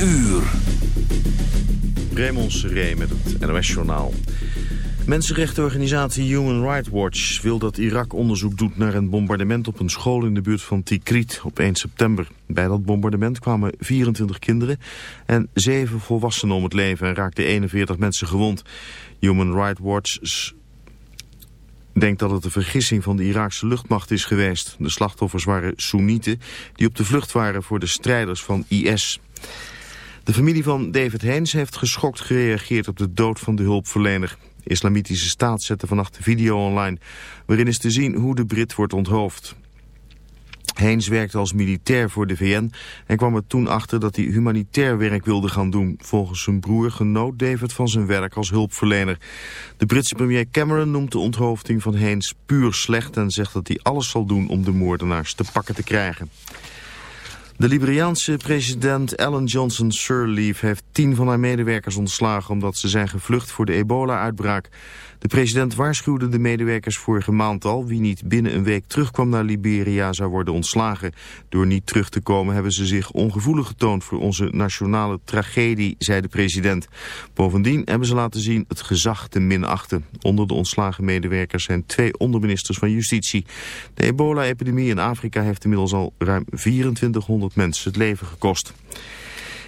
uur. Raymond Seré met het NOS-journaal. Mensenrechtenorganisatie Human Rights Watch wil dat Irak onderzoek doet naar een bombardement op een school in de buurt van Tikrit op 1 september. Bij dat bombardement kwamen 24 kinderen en 7 volwassenen om het leven en raakten 41 mensen gewond. Human Rights Watch denkt dat het een vergissing van de Iraakse luchtmacht is geweest. De slachtoffers waren Soenieten die op de vlucht waren voor de strijders van IS. De familie van David Heens heeft geschokt gereageerd op de dood van de hulpverlener. De Islamitische Staat zette vannacht een video online... waarin is te zien hoe de Brit wordt onthoofd. Heens werkte als militair voor de VN en kwam er toen achter dat hij humanitair werk wilde gaan doen. Volgens zijn broer genoot David van zijn werk als hulpverlener. De Britse premier Cameron noemt de onthoofding van Heens puur slecht en zegt dat hij alles zal doen om de moordenaars te pakken te krijgen. De Liberiaanse president Ellen Johnson Sirleaf heeft tien van haar medewerkers ontslagen omdat ze zijn gevlucht voor de ebola-uitbraak. De president waarschuwde de medewerkers vorige maand al. Wie niet binnen een week terugkwam naar Liberia zou worden ontslagen. Door niet terug te komen hebben ze zich ongevoelig getoond voor onze nationale tragedie, zei de president. Bovendien hebben ze laten zien het gezag te minachten. Onder de ontslagen medewerkers zijn twee onderministers van Justitie. De ebola-epidemie in Afrika heeft inmiddels al ruim 2400 mensen het leven gekost.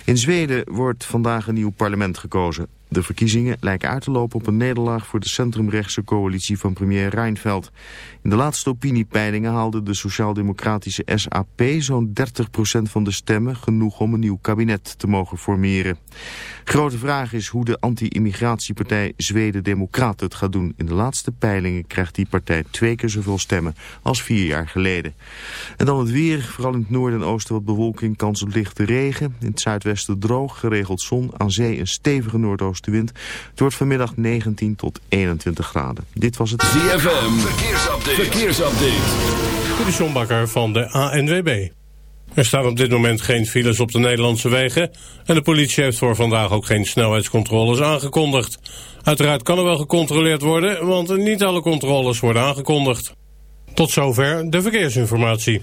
In Zweden wordt vandaag een nieuw parlement gekozen. De verkiezingen lijken uit te lopen op een nederlaag voor de centrumrechtse coalitie van premier Reinfeldt. In de laatste opiniepeilingen haalde de sociaal-democratische SAP zo'n 30% van de stemmen genoeg om een nieuw kabinet te mogen formeren. Grote vraag is hoe de anti-immigratiepartij Zweden Democraten het gaat doen. In de laatste peilingen krijgt die partij twee keer zoveel stemmen als vier jaar geleden. En dan het weer, vooral in het noorden en oosten wat bewolking, kans op lichte regen. In het zuidwesten droog, geregeld zon, aan zee een stevige Het wordt vanmiddag 19 tot 21 graden. Dit was het ZFM, verkeersupdate. verkeersupdate. De Sjombakker van de ANWB. Er staan op dit moment geen files op de Nederlandse wegen... en de politie heeft voor vandaag ook geen snelheidscontroles aangekondigd. Uiteraard kan er wel gecontroleerd worden... want niet alle controles worden aangekondigd. Tot zover de verkeersinformatie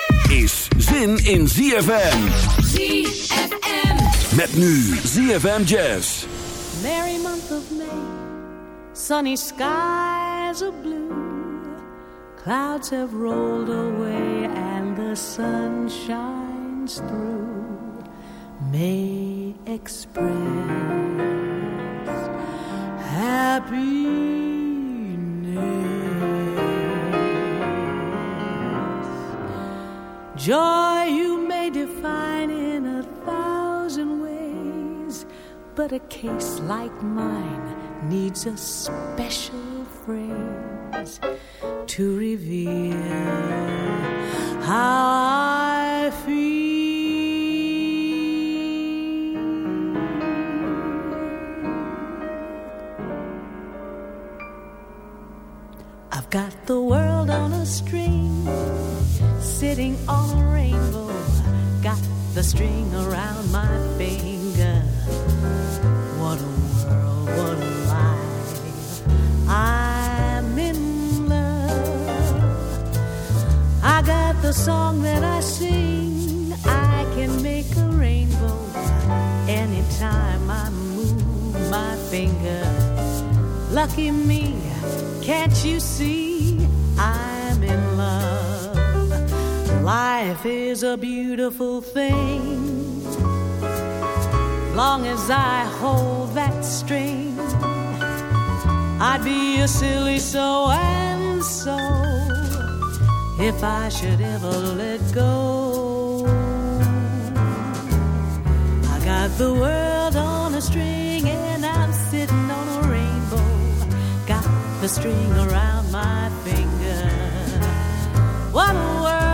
Is zin in ZFM. ZFM. Met nu ZFM Jazz. Merry month of May. Sunny skies are blue. Clouds have rolled away and the sun shines through. May express happiness. Joy you may define in a thousand ways, but a case like mine needs a special phrase to reveal how I feel. I've got the world on a string sitting on a rainbow. Got the string around my finger. What a world, what a life. I'm in love. I got the song that I sing. I can make a rainbow anytime I move my finger. Lucky me, can't you see? Love. Life is a beautiful thing. Long as I hold that string, I'd be a silly so and so if I should ever let go. I got the world on a string and I'm sitting on a rainbow. Got the string around my finger. What a world,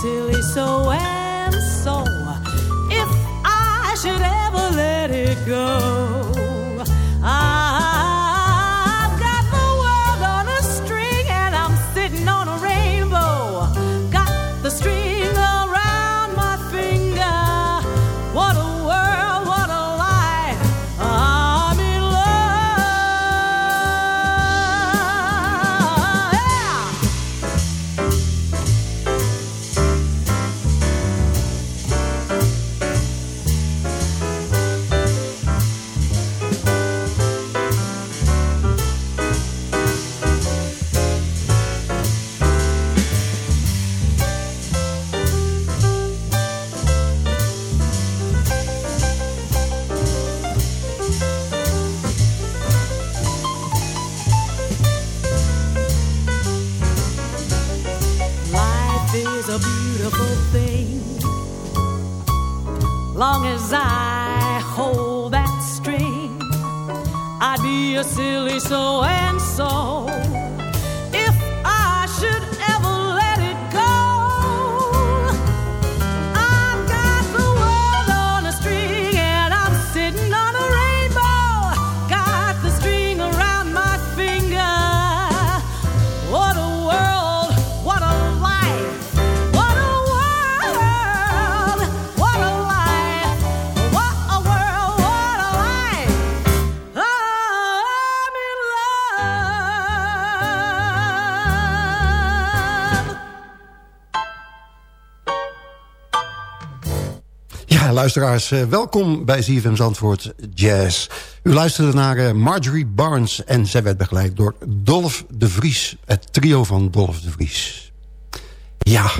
silly so and so if I should ever let it go. Luisteraars, eh, welkom bij ZFM Zandvoort Jazz. U luisterde naar eh, Marjorie Barnes en zij werd begeleid door Dolph de Vries. Het trio van Dolph de Vries. Ja,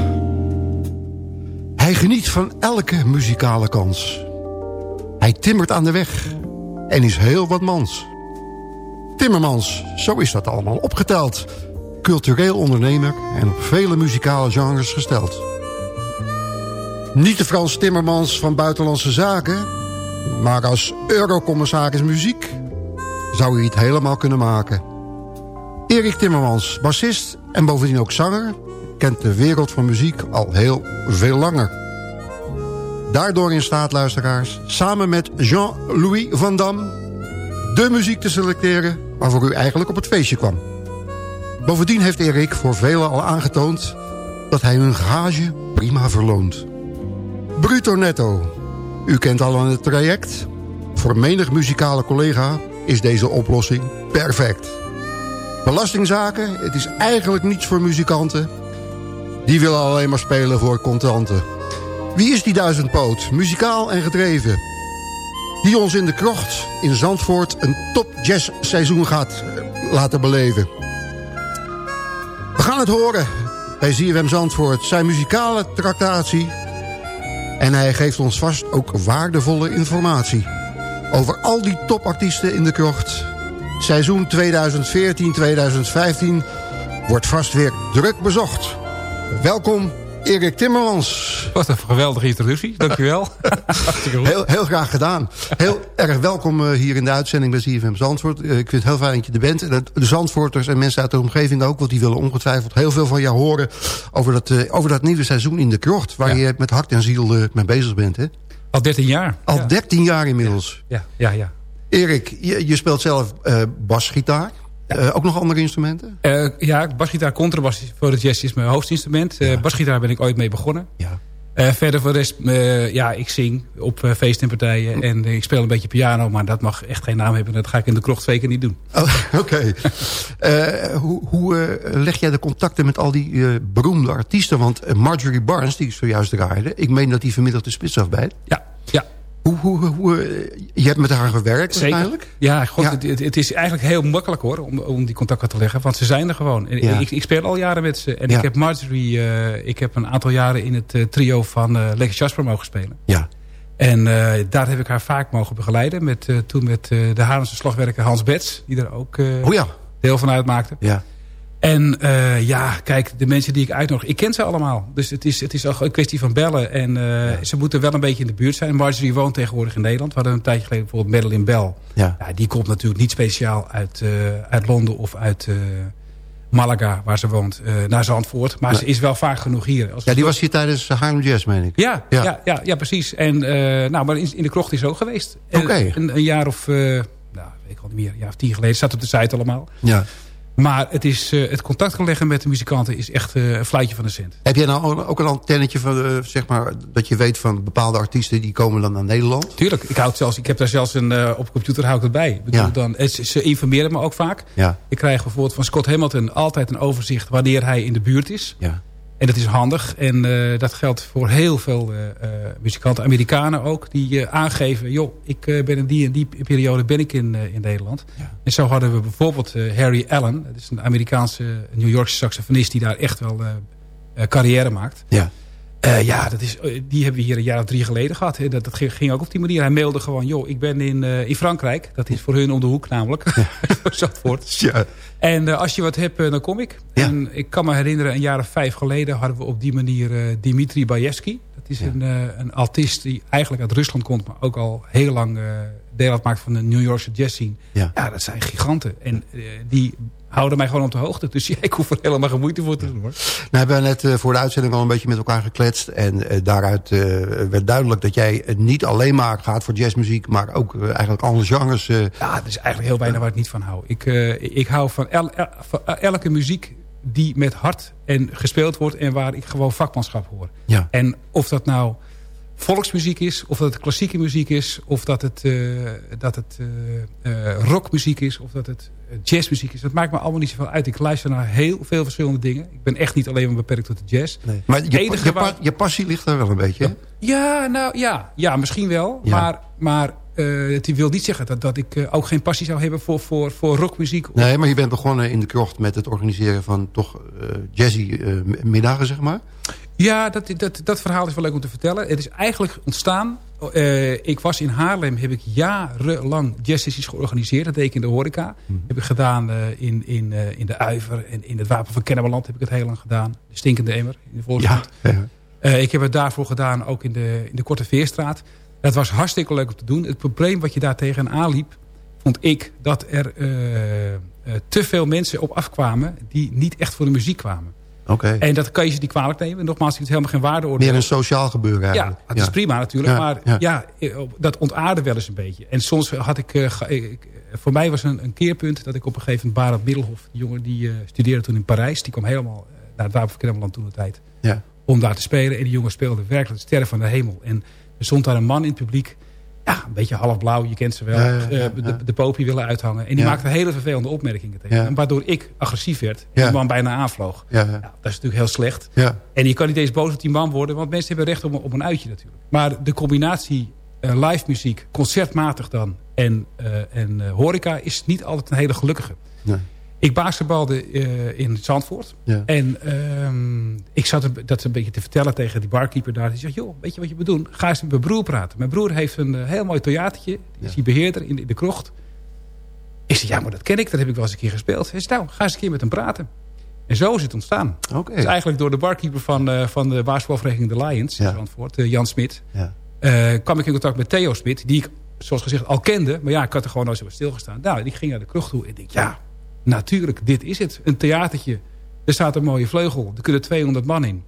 hij geniet van elke muzikale kans. Hij timmert aan de weg en is heel wat mans. Timmermans, zo is dat allemaal opgeteld. Cultureel ondernemer en op vele muzikale genres gesteld. Niet de Frans Timmermans van Buitenlandse Zaken... maar als eurocommissaris muziek zou hij het helemaal kunnen maken. Erik Timmermans, bassist en bovendien ook zanger... kent de wereld van muziek al heel veel langer. Daardoor in staat, luisteraars, samen met Jean-Louis Van Dam... de muziek te selecteren waarvoor u eigenlijk op het feestje kwam. Bovendien heeft Erik voor velen al aangetoond... dat hij hun gage prima verloont. Bruto netto. U kent al aan het traject. Voor menig muzikale collega is deze oplossing perfect. Belastingzaken, het is eigenlijk niets voor muzikanten. Die willen alleen maar spelen voor contanten. Wie is die duizendpoot, muzikaal en gedreven? Die ons in de krocht in Zandvoort een top jazz seizoen gaat, laten beleven. We gaan het horen bij ZFM Zandvoort. Zijn muzikale tractatie. En hij geeft ons vast ook waardevolle informatie. Over al die topartiesten in de krocht. Seizoen 2014-2015 wordt vast weer druk bezocht. Welkom Erik Timmermans. Wat een geweldige introductie, dankjewel. Heel, heel graag gedaan. Heel erg welkom eh, hier in de uitzending bij ZFM Zandvoort. Eh, ik vind het heel fijn dat je er bent. En de Zandvoorters en mensen uit de omgeving ook... want die willen ongetwijfeld heel veel van jou horen... over dat, eh, over dat nieuwe seizoen in de krocht... waar Ja. je met hart en ziel mee bezig bent. Hè? Al 13 jaar. Al ja. 13 jaar inmiddels. Ja, ja, ja. Erik, je, je speelt zelf eh, basgitaar. Eh, ook nog andere instrumenten? Eh, ja, basgitaar, contrabas voor de jazz is mijn hoofdinstrument. Eh, Basgitaar ben ik ooit mee begonnen. Ja. Verder voor de rest, ja, ik zing op feesten en partijen. En eh, ik speel een beetje piano, maar dat mag echt geen naam hebben. Dat ga ik in de krocht twee keer niet doen. Oh, Oké. Hoe hoe leg jij de contacten met al die beroemde artiesten? Want Marjorie Barnes, die ik zojuist draaide... ik meen dat die vanmiddag de spits afbijt. Ja, ja. Hoe, hoe, hoe, eh, je hebt met haar gewerkt Zeker. waarschijnlijk? Ja, god, Ja. Het, het- is eigenlijk heel makkelijk hoor, om, om die contacten te leggen. Want ze zijn er gewoon. Ja. Ik, ik speel al jaren met ze. En Ja. ik heb Marjorie, eh, ik heb een aantal jaren in het eh, trio van eh Lex Jasper mogen spelen. Ja. En daar heb ik haar vaak mogen begeleiden. Met, toen met de Haarlemse slagwerker Hans Bets. Die er ook Oh deel van uitmaakte. Ja. En eh, ja, kijk, de mensen die ik uitnodig, ik ken ze allemaal. Dus het is, het is ook een kwestie van bellen. En eh, ze moeten wel een beetje in de buurt zijn. Marjorie woont tegenwoordig in Nederland. We hadden een tijdje geleden bijvoorbeeld Madeline Bell. Ja. Ja, die komt natuurlijk niet speciaal uit, eh, uit Londen of uit Malaga, waar ze woont, naar Zandvoort. Maar ze is wel vaak genoeg hier. Als ja, die was hier tijdens Harlem Jazz, meen ik. ja, Ja. ja. Ja, precies. En, nou, maar in, in de krocht is ze ook geweest. Oké. Een, een jaar of, nou, weet ik al niet meer, een jaar of tien geleden. Staat op de site allemaal. Ja. Maar het, is, eh, het contact leggen met de muzikanten is echt eh, een fluitje van de cent. Heb jij nou ook een antennetje van, eh, zeg maar, dat je weet van bepaalde artiesten die komen dan naar Nederland? Tuurlijk, ik, houd zelfs, ik heb daar zelfs een, op de computer hou ik het bij. Ik bedoel, Ja. dan, ze, ze informeren me ook vaak. Ja. Ik krijg bijvoorbeeld van Scott Hamilton altijd een overzicht wanneer hij in de buurt is. Ja. En dat is handig. En eh, dat geldt voor heel veel eh, eh, muzikanten, Amerikanen ook, die aangeven... joh, ik ben in die en die periode ben ik in, in Nederland. En zo hadden we bijvoorbeeld Harry Allen. Dat is een Amerikaanse, New Yorkse saxofonist... die daar echt wel carrière maakt. Ja. Eh, ja, dat is, eh, die hebben we hier een jaar of drie geleden gehad. Hè. Dat, dat ging- ging ook op die manier. Hij mailde gewoon, joh, ik ben in, eh, in Frankrijk. Dat is voor hun om de hoek namelijk. Zandvoort. Ja. En als je wat hebt, dan kom ik. Ja. En ik kan me herinneren, een jaar of vijf geleden... hadden we op die manier Dimitri Bajewski. Dat is een, een artiest die eigenlijk uit Rusland komt... maar ook al heel lang deel uitmaakt van de New Yorkse jazz scene. Ja. Ja, dat zijn giganten. En die houden mij gewoon op de hoogte. Dus ja, ik hoef er helemaal geen moeite voor te doen. hoor. Nou hebben we net eh, voor de uitzending al een beetje met elkaar gekletst. En eh, daaruit eh, werd duidelijk dat jij niet alleen maar gaat voor jazzmuziek... maar ook eigenlijk alle genres... Ja, er is eigenlijk heel weinig waar ik niet van hou. Ik, ik hou van, el- el- van elke muziek die met hart en gespeeld wordt... en waar ik gewoon vakmanschap hoor. Ja. En of dat nou volksmuziek is, of dat het klassieke muziek is... of dat het, eh, dat het eh, eh, rockmuziek is, of dat het jazzmuziek is... dat maakt me allemaal niet zoveel uit. Ik luister naar heel veel verschillende dingen. Ik ben echt niet alleen maar beperkt tot de jazz. nee. Maar je, je, waar- pa- je passie ligt daar wel een beetje. hè? Ja, nou ja, ja misschien wel. Ja. Maar, maar eh, het wil niet zeggen dat, dat ik ook geen passie zou hebben voor, voor, voor rockmuziek. Nee, maar je bent begonnen in de krocht met het organiseren van toch eh, jazzy eh, middagen, zeg maar. Ja, dat, dat, dat verhaal is wel leuk om te vertellen. Het is eigenlijk ontstaan... eh, ik was in Haarlem, heb ik jarenlang jazzsessies georganiseerd. Dat deed ik in de horeca. Heb ik gedaan eh, in, in, eh, in de Uiver en in het Wapen van Kennemerland heb ik het heel lang gedaan. De Stinkende Emmer in de Volksmond. ja. Ik heb het daarvoor gedaan, ook in de, in de Korte Veerstraat. Dat was hartstikke leuk om te doen. Het probleem wat je daar tegenaan liep, vond ik dat er te veel mensen op afkwamen die niet echt voor de muziek kwamen. En dat kan je ze niet kwalijk nemen. Nogmaals, het is helemaal geen waardeoordeel. Meer een sociaal gebeuren Ja, eigenlijk. het is prima natuurlijk. Ja, maar ja. ja. eh, dat ontaarde wel eens een beetje. En soms had ik... eh, ge- ik- voor mij was een, een keerpunt dat ik op een gegeven moment... Barend Middelhof, die jongen die eh, studeerde toen in Parijs. Die kwam helemaal eh, naar het Wapen van Kremmeland toen de tijd. Ja. Om daar te spelen. En die jongen speelde werkelijk sterren van de hemel. En er stond daar een man in het publiek. Ja, een beetje halfblauw, je kent ze wel. Ja, ja, ja, eh, de, de popie willen uithangen. En die maakte hele vervelende opmerkingen tegen hem. Waardoor ik agressief werd. En die man bijna aanvloog. Ja, dat is natuurlijk heel slecht. ja. En je kan niet eens boos op die man worden, want mensen hebben recht op, een- op een uitje natuurlijk. Maar de combinatie eh, live muziek, concertmatig dan, en, eh, en horeca is niet altijd een hele gelukkige. Nee. Ik basketbalde uh, in Zandvoort. Ja. En ehm, ik zat dat een beetje te vertellen tegen die barkeeper daar. Die zegt, joh, weet je wat je moet doen? Ga eens met mijn broer praten. Mijn broer heeft een eh, heel mooi Toyatetje. Die is die beheerder in de, in de krocht. Ik zei, ja, maar dat ken ik. Dat heb ik wel eens een keer gespeeld. Hij zei, nou, ga eens een keer met hem praten. En zo is het ontstaan. Oké. Dus eigenlijk door de barkeeper van, eh, van de basketbalvereniging The Lions Ja. in Zandvoort, Jan Smit... Ja. kwam ik in contact met Theo Smit, die ik, zoals gezegd, al kende. Maar ja, ik had er gewoon nooit zo bij stilgestaan. Nou, die ging naar de kroeg toe en ik denk, ja, natuurlijk, dit is het. Een theatertje. Er staat een mooie vleugel. Er kunnen 200 man in.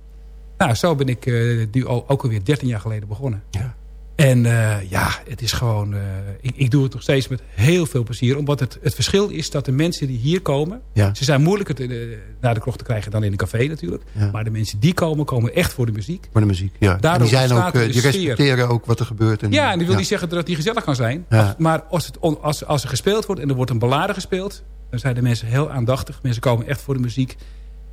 Nou, zo ben ik nu al, ook alweer 13 jaar geleden begonnen. Ja. En eh, ja, het is gewoon... eh, ik, ik doe het nog steeds met heel veel plezier. Omdat het, het verschil is dat de mensen die hier komen... Ja. Ze zijn moeilijker te, naar de kroeg te krijgen dan in een café natuurlijk. Ja. Maar de mensen die komen, komen echt voor de muziek. Voor de muziek, ja. En Daardoor die, zijn ook, die respecteren ook wat er gebeurt. En, Ja, en die wil ja. niet zeggen dat het niet gezellig kan zijn. Maar als, het on- als, als er gespeeld wordt en er wordt een ballade gespeeld... dan zijn de mensen heel aandachtig. Mensen komen echt voor de muziek.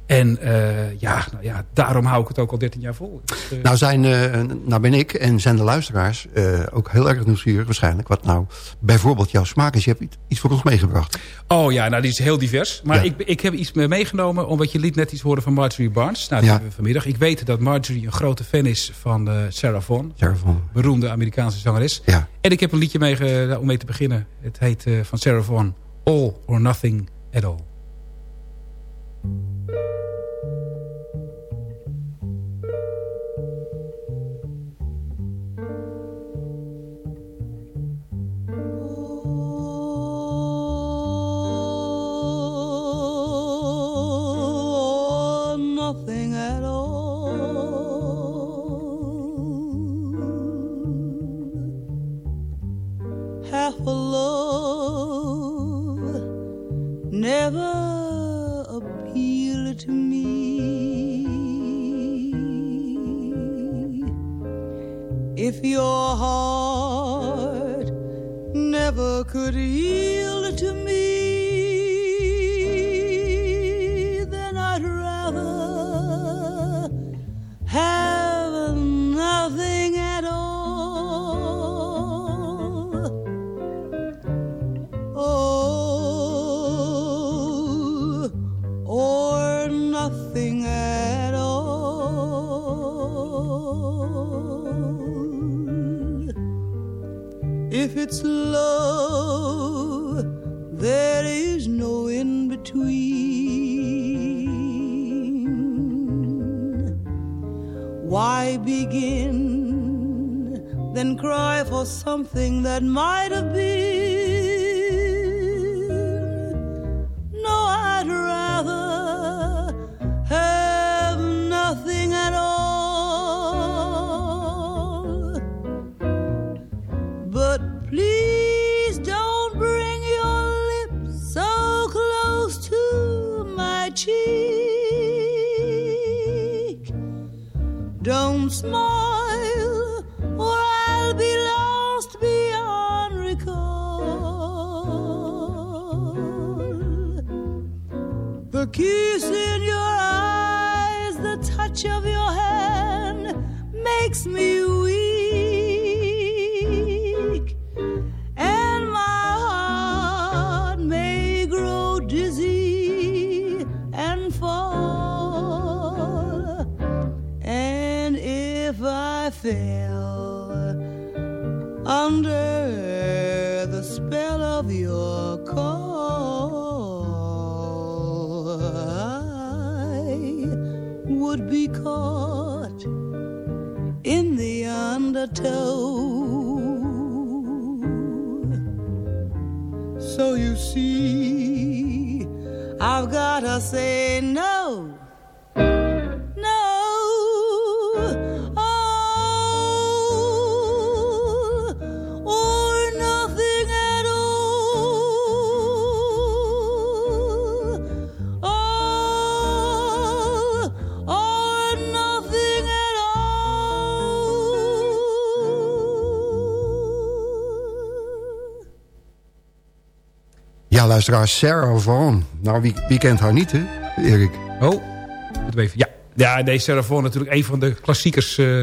En eh, ja, nou ja, daarom hou ik het ook al 13 jaar vol. Dus, eh, Nou, zijn, eh, nou ben ik en zijn de luisteraars ook heel erg nieuwsgierig waarschijnlijk... wat nou bijvoorbeeld jouw smaak is. Je hebt iets- voor ons meegebracht. Oh ja, nou die is heel divers. Maar Ja. ik, ik heb iets mee- meegenomen... omdat je liet net iets horen van Marjorie Barnes. Nou, dat Ja. hebben we vanmiddag. Ik weet dat Marjorie een grote fan is van Sarah Vaughan. Sarah Vaughan. Beroemde Amerikaanse zangeres. Ja. En ik heb een liedje mee, om mee te beginnen. Het heet van Sarah Vaughan... All or Nothing at All. admired Kiss in your eyes, the touch of your hand makes me luisteraar, Sarah Vaughan. Nou, wie, wie kent haar niet, hè, Erik? Oh, moeten even. Ja, ja nee, Sarah Vaughan natuurlijk een van de klassiekers. eh.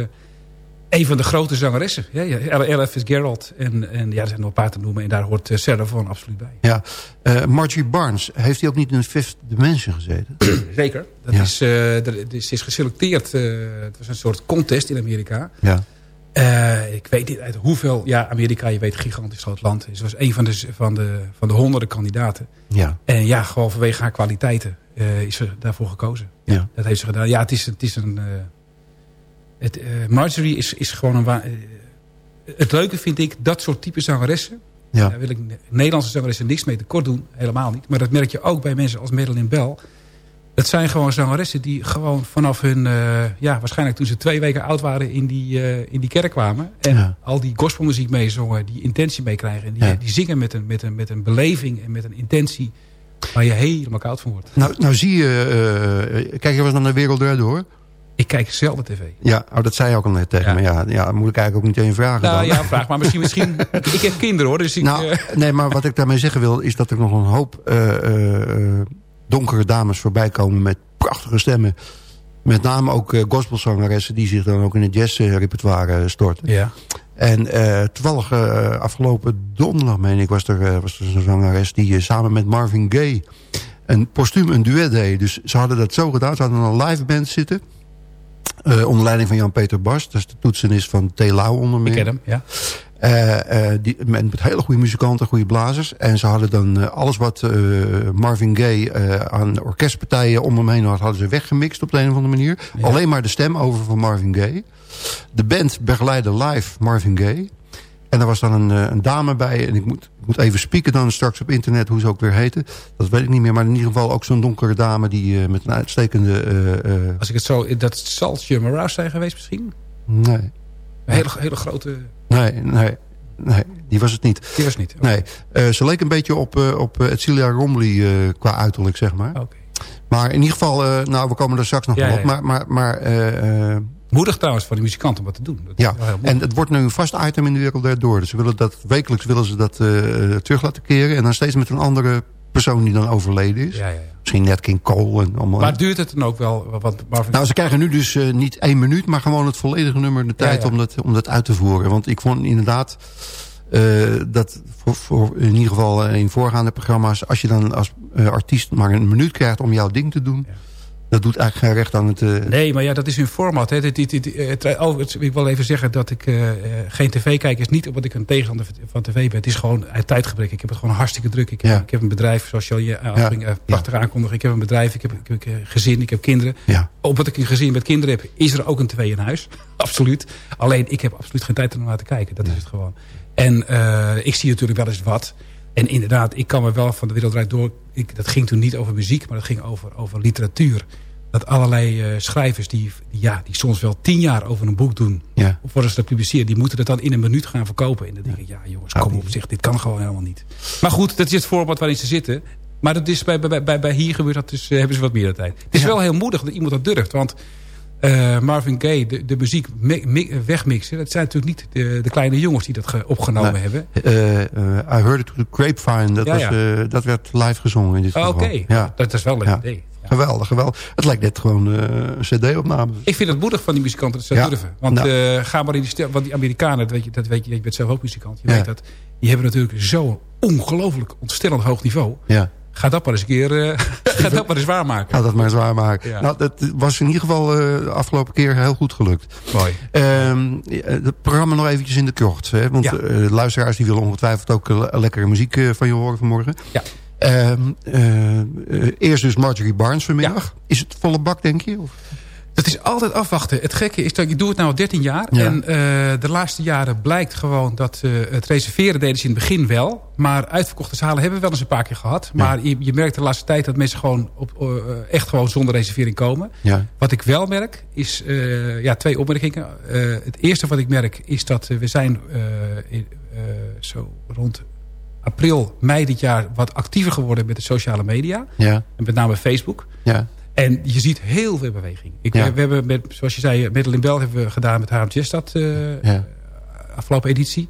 een van de grote zangeressen. Ja, ja, Ella Fitzgerald. En, en ja, er zijn nog een paar te noemen. En daar hoort uh, Sarah Vaughan absoluut bij. Ja. Uh, Margie Barnes, heeft hij ook niet in de Fifth Dimension gezeten? Zeker. Dat Ja. is, uh, er, is, is geselecteerd. Het was een soort contest in Amerika. Ja. Uh, ik weet niet uit hoeveel... Ja, Amerika, je weet, gigantisch groot land. Ze was een van de, van de, van de honderden kandidaten. Ja. En ja, gewoon vanwege haar kwaliteiten uh, is ze daarvoor gekozen. Ja. Dat heeft ze gedaan. Ja, het is, het is een... Uh, het, Marjorie is, is gewoon een... het leuke vind ik, dat soort type zangeressen... Ja. Daar wil ik Nederlandse zangeressen niks mee tekort doen. Helemaal niet. Maar dat merk je ook bij mensen als Madeline Bell... Het zijn gewoon zangeressen die gewoon vanaf hun... Uh, ja, waarschijnlijk toen ze twee weken oud waren in die, uh, in die kerk kwamen. En Ja. al die gospelmuziek meezongen, die intentie meekrijgen. En die, Ja. die zingen met een, met, een, met een beleving en met een intentie... waar je helemaal koud van wordt. Nou, nou zie je... eh, kijk je wel eens naar de wereld door? Ik kijk zelden tv. Ja, oh, dat zei je ook al net tegen Ja. me. Ja, ja, moet ik eigenlijk ook meteen vragen Nou dan. ja, vraag maar. Misschien, misschien... ik heb kinderen hoor, dus ik... Nou, eh, nee, maar wat ik daarmee zeggen wil... is dat er nog een hoop eh, eh, donkere dames voorbij komen... met prachtige stemmen. Met name ook eh, gospelzangeressen... die zich dan ook in het jazzrepertoire storten. ja. En eh, toevallig eh, afgelopen donderdag, meen ik... was er, eh, was er zo'n zangeres die eh, samen met Marvin Gaye... een postuum een duet deed. Dus ze hadden dat zo gedaan. Ze hadden een live band zitten... eh, onder leiding van Jan-Peter Bas. Dat is de toetsenist van T. Lau onder meer. Ik ken hem, ja. Eh, eh, die, met, met hele goede muzikanten, goede blazers. En ze hadden dan eh, alles wat Marvin Gaye aan orkestpartijen om hem heen had... hadden ze weggemixt op de een of andere manier. Ja. Alleen maar de stem over van Marvin Gaye. De band begeleidde live Marvin Gaye. En er was dan een, een dame bij. En ik moet, ik moet even spieken dan straks op internet hoe ze ook weer heette. Dat weet ik niet meer. Maar in ieder geval ook zo'n donkere dame die met een uitstekende... Als ik het zo... Dat zal Jim Rouse zijn geweest misschien? nee, Een hele, hele grote... nee, nee, nee, die was het niet. Die was niet. Nee, eh, ze leek een beetje op, eh op eh, Celia Romley qua uiterlijk, zeg maar. Oké. Maar in ieder geval, nou, we komen er straks nog Ja, op. ja. Maar, maar, maar Moedig trouwens van die muzikanten om wat te doen. Dat ja, en het wordt nu een vast item in de wereld daardoor. Dus ze willen dat, wekelijks willen ze dat terug laten keren. En dan steeds met een andere persoon die dan overleden is. Ja, ja, ja. Misschien net King Cole en allemaal. Maar duurt het dan ook wel? Marvin Nou, ze krijgen nu dus eh, niet één minuut, maar gewoon het volledige nummer de tijd ja. Om, dat, om dat uit te voeren. Want ik vond inderdaad eh, dat voor, voor in ieder geval eh, in voorgaande programma's... als je dan als artiest maar een minuut krijgt om jouw ding te doen... dat doet eigenlijk geen recht aan het... eh, Nee, maar ja, dat is hun format. Hè. Dit, dit, dit, eh, oh, het- ik wil even zeggen dat ik eh, geen tv kijk. is niet omdat ik een tegenstander van tv ben. Het is gewoon uit tijdgebrek. Ik heb het gewoon hartstikke druk. Ik heb, Ja. ik heb een bedrijf, zoals je aanving, eh, prachtig aankondigt. Ik heb een bedrijf, ik heb, ik heb een gezin, ik heb kinderen. ja. Omdat ik een gezin met kinderen heb, is er ook een tv in huis. absoluut. Alleen, ik heb absoluut geen tijd om naar te kijken. Dat is het gewoon. En ik zie natuurlijk wel eens wat. En inderdaad, ik kan me wel van de wereld door. Ik, dat ging toen niet over muziek, maar dat ging over, over literatuur. Dat allerlei eh, schrijvers die, die, ja, die soms wel tien jaar over een boek doen. Ja. Voordat ze dat publiceren. Die moeten het dan in een minuut gaan verkopen. En dan denk ik, ja jongens, kom Ja. op zich. Dit kan gewoon helemaal niet. Maar goed, dat is het voorbeeld waarin ze zitten. Maar dat is bij, bij, bij, bij hier gebeurt dat dus, eh, hebben ze wat meer tijd. Het is Ja. wel heel moedig dat iemand dat durft. Want eh, Marvin Gaye, de, de muziek mi- mi- wegmixen... dat zijn natuurlijk niet de, de kleine jongens die dat ge- opgenomen hebben. Eh, eh, I Heard It Through the Grapevine, dat, Ja, was, ja. eh, dat werd live gezongen in dit Oh, Oké, geval. Ja. dat is wel een Ja. idee. Geweldig, geweldig. Het lijkt net gewoon eh, een cd-opname. Ik vind het moedig van die muzikanten dat ze dat durven. Want Nou. ga maar in die. Want die Amerikanen, dat weet je, dat weet je, je bent zelf ook muzikant. Je weet dat. Die hebben natuurlijk zo'n ongelooflijk ontstellend hoog niveau. Ja. Ga dat maar eens een keer, eh, ga dat maar eens waarmaken. Ga dat maar zwaar maken. Ja. Nou, dat was in ieder geval de afgelopen keer heel goed gelukt. Mooi. Ehm, het programma nog eventjes in de kort. Hè? Want Ja. luisteraars die willen ongetwijfeld ook lekkere muziek van je horen vanmorgen. Ja. Ehm, eh, eh, eerst dus Marjorie Barnes vanmiddag. Is het volle bak, denk je? Of? Het is altijd afwachten. Het gekke is dat je doet het nou al 13 jaar. Ja. En eh, de laatste jaren blijkt gewoon dat het reserveren deden ze in het begin wel. Maar uitverkochte zalen hebben we wel eens een paar keer gehad. Maar je, je merkt de laatste tijd dat mensen gewoon op, echt gewoon zonder reservering komen. Wat ik wel merk is ja, twee opmerkingen. Het eerste wat ik merk is dat we zijn in, zo rond april, mei dit jaar wat actiever geworden met de sociale media. Ja. En met name Facebook. Ja. En je ziet heel veel beweging. Ik, Ja. We hebben, met, zoals je zei, Madeline Bell hebben we gedaan met haar Jazzstad eh Ja. afgelopen editie.